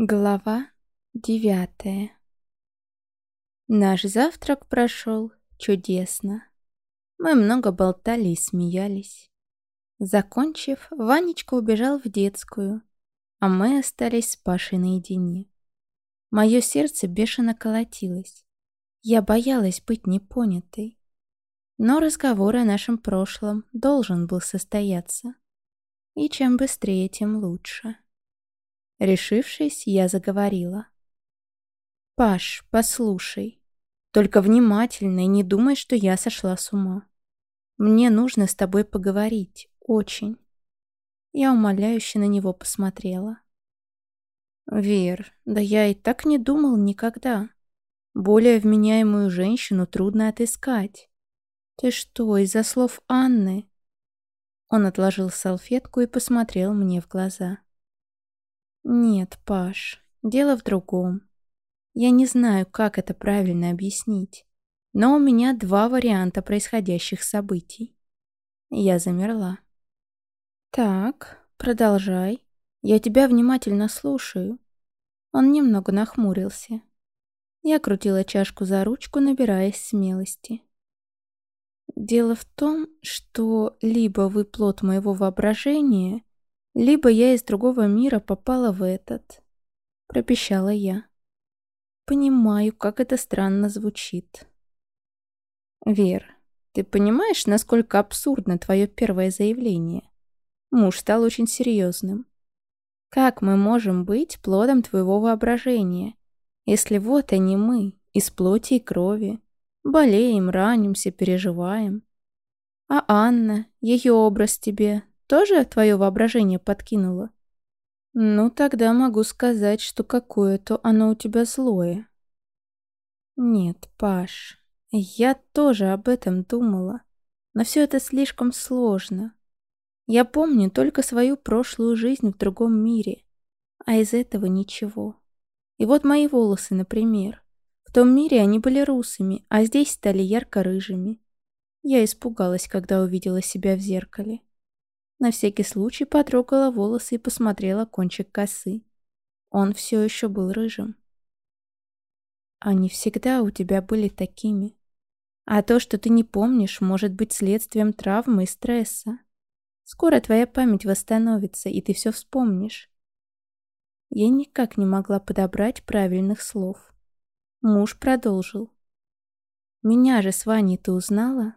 Глава девятая Наш завтрак прошел чудесно. Мы много болтали и смеялись. Закончив, Ванечка убежал в детскую, а мы остались с Пашей наедине. Мое сердце бешено колотилось. Я боялась быть непонятой. Но разговор о нашем прошлом должен был состояться. И чем быстрее, тем лучше. Решившись, я заговорила. «Паш, послушай. Только внимательно и не думай, что я сошла с ума. Мне нужно с тобой поговорить. Очень». Я умоляюще на него посмотрела. «Вер, да я и так не думал никогда. Более вменяемую женщину трудно отыскать. Ты что, из-за слов Анны?» Он отложил салфетку и посмотрел мне в глаза. Нет, Паш, дело в другом. Я не знаю, как это правильно объяснить, но у меня два варианта происходящих событий. Я замерла. Так, продолжай. Я тебя внимательно слушаю. Он немного нахмурился. Я крутила чашку за ручку, набираясь смелости. Дело в том, что либо вы плод моего воображения, либо я из другого мира попала в этот. Пропищала я. Понимаю, как это странно звучит. Вер, ты понимаешь, насколько абсурдно твое первое заявление? Муж стал очень серьезным. Как мы можем быть плодом твоего воображения, если вот они мы, из плоти и крови, болеем, ранимся, переживаем? А Анна, ее образ тебе, тоже твое воображение подкинуло? Ну, тогда могу сказать, что какое-то оно у тебя злое. Нет, Паш, я тоже об этом думала, но все это слишком сложно. Я помню только свою прошлую жизнь в другом мире, а из этого ничего. И вот мои волосы, например. В том мире они были русыми, а здесь стали ярко-рыжими. Я испугалась, когда увидела себя в зеркале. На всякий случай потрогала волосы и посмотрела кончик косы. Он все еще был рыжим. Они всегда у тебя были такими. А то, что ты не помнишь, может быть следствием травмы и стресса. Скоро твоя память восстановится, и ты все вспомнишь. Я никак не могла подобрать правильных слов. Муж продолжил. «Меня же с Ваней ты узнала?»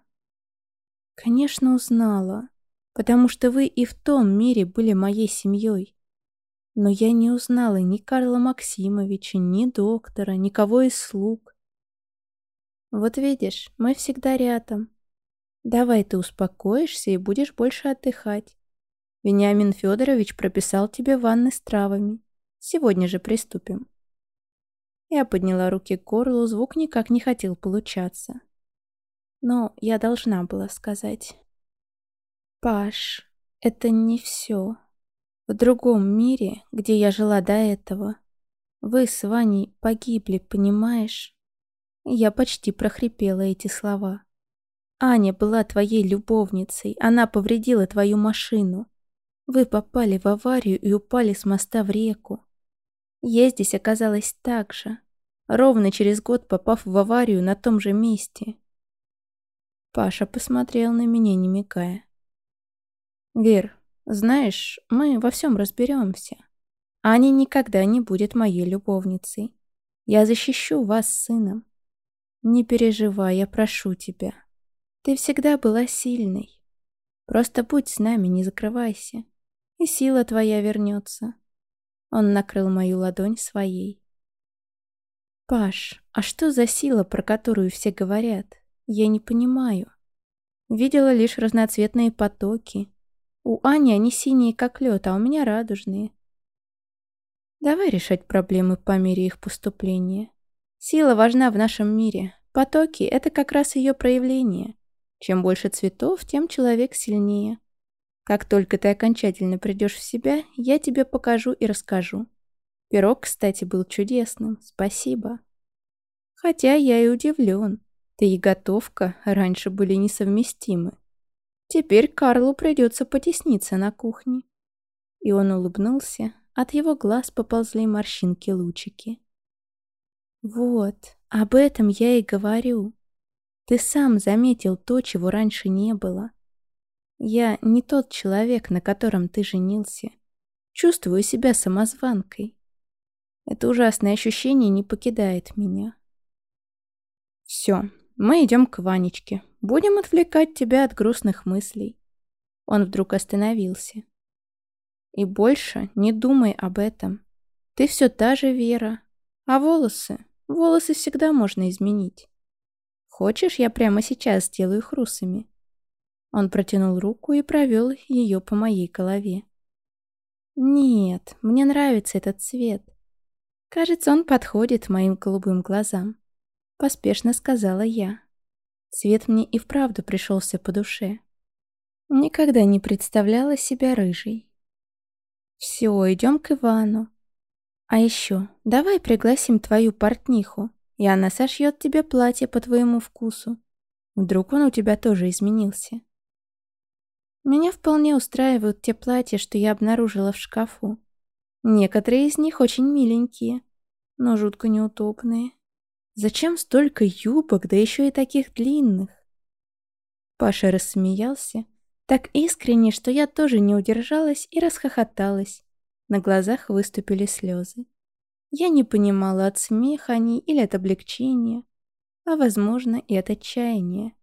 «Конечно, узнала потому что вы и в том мире были моей семьей. Но я не узнала ни Карла Максимовича, ни доктора, никого из слуг. Вот видишь, мы всегда рядом. Давай ты успокоишься и будешь больше отдыхать. Вениамин Федорович прописал тебе ванны с травами. Сегодня же приступим. Я подняла руки к горлу, звук никак не хотел получаться. Но я должна была сказать. Паш, это не все. В другом мире, где я жила до этого, вы с Ваней погибли, понимаешь? Я почти прохрипела эти слова. Аня была твоей любовницей, она повредила твою машину. Вы попали в аварию и упали с моста в реку. Я здесь оказалась так же, ровно через год попав в аварию на том же месте. Паша посмотрел на меня, не мигая. Вер, знаешь, мы во всем разберемся. Аня никогда не будет моей любовницей. Я защищу вас с сыном. Не переживай, я прошу тебя. Ты всегда была сильной. Просто будь с нами, не закрывайся. И сила твоя вернется. Он накрыл мою ладонь своей. Паш, а что за сила, про которую все говорят? Я не понимаю. Видела лишь разноцветные потоки, у Ани они синие, как лед, а у меня радужные. Давай решать проблемы по мере их поступления. Сила важна в нашем мире. Потоки — это как раз ее проявление. Чем больше цветов, тем человек сильнее. Как только ты окончательно придешь в себя, я тебе покажу и расскажу. Пирог, кстати, был чудесным. Спасибо. Хотя я и удивлен. Ты и готовка раньше были несовместимы. Теперь Карлу придется потесниться на кухне. И он улыбнулся, от его глаз поползли морщинки-лучики. «Вот, об этом я и говорю. Ты сам заметил то, чего раньше не было. Я не тот человек, на котором ты женился. Чувствую себя самозванкой. Это ужасное ощущение не покидает меня. Все, мы идем к Ванечке. Будем отвлекать тебя от грустных мыслей. Он вдруг остановился. И больше не думай об этом. Ты все та же Вера. А волосы? Волосы всегда можно изменить. Хочешь, я прямо сейчас сделаю их русыми?» Он протянул руку и провел ее по моей голове. «Нет, мне нравится этот цвет. Кажется, он подходит моим голубым глазам», — поспешно сказала я. Цвет мне и вправду пришелся по душе. Никогда не представляла себя рыжей. «Все, идем к Ивану. А еще, давай пригласим твою портниху, и она сошьет тебе платье по твоему вкусу. Вдруг он у тебя тоже изменился?» Меня вполне устраивают те платья, что я обнаружила в шкафу. Некоторые из них очень миленькие, но жутко неудобные. Зачем столько юбок, да еще и таких длинных? Паша рассмеялся, так искренне, что я тоже не удержалась и расхохоталась. На глазах выступили слезы. Я не понимала, от смеха они или от облегчения, а, возможно, и от отчаяния.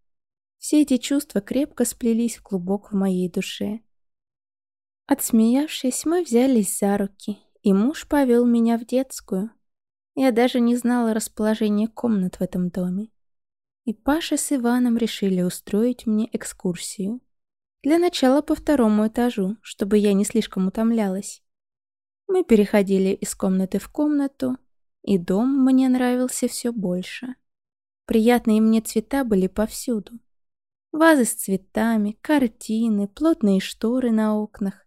Все эти чувства крепко сплелись в клубок в моей душе. Отсмеявшись, мы взялись за руки, и муж повел меня в детскую. Я даже не знала расположения комнат в этом доме. И Паша с Иваном решили устроить мне экскурсию. Для начала по второму этажу, чтобы я не слишком утомлялась. Мы переходили из комнаты в комнату, и дом мне нравился все больше. Приятные мне цвета были повсюду. Вазы с цветами, картины, плотные шторы на окнах,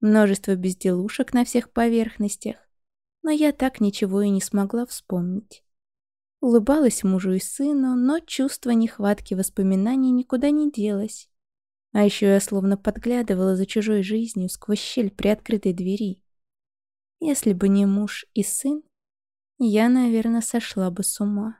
множество безделушек на всех поверхностях, но я так ничего и не смогла вспомнить. Улыбалась мужу и сыну, но чувство нехватки воспоминаний никуда не делось. А еще я словно подглядывала за чужой жизнью сквозь щель приоткрытой двери. Если бы не муж и сын, я, наверное, сошла бы с ума.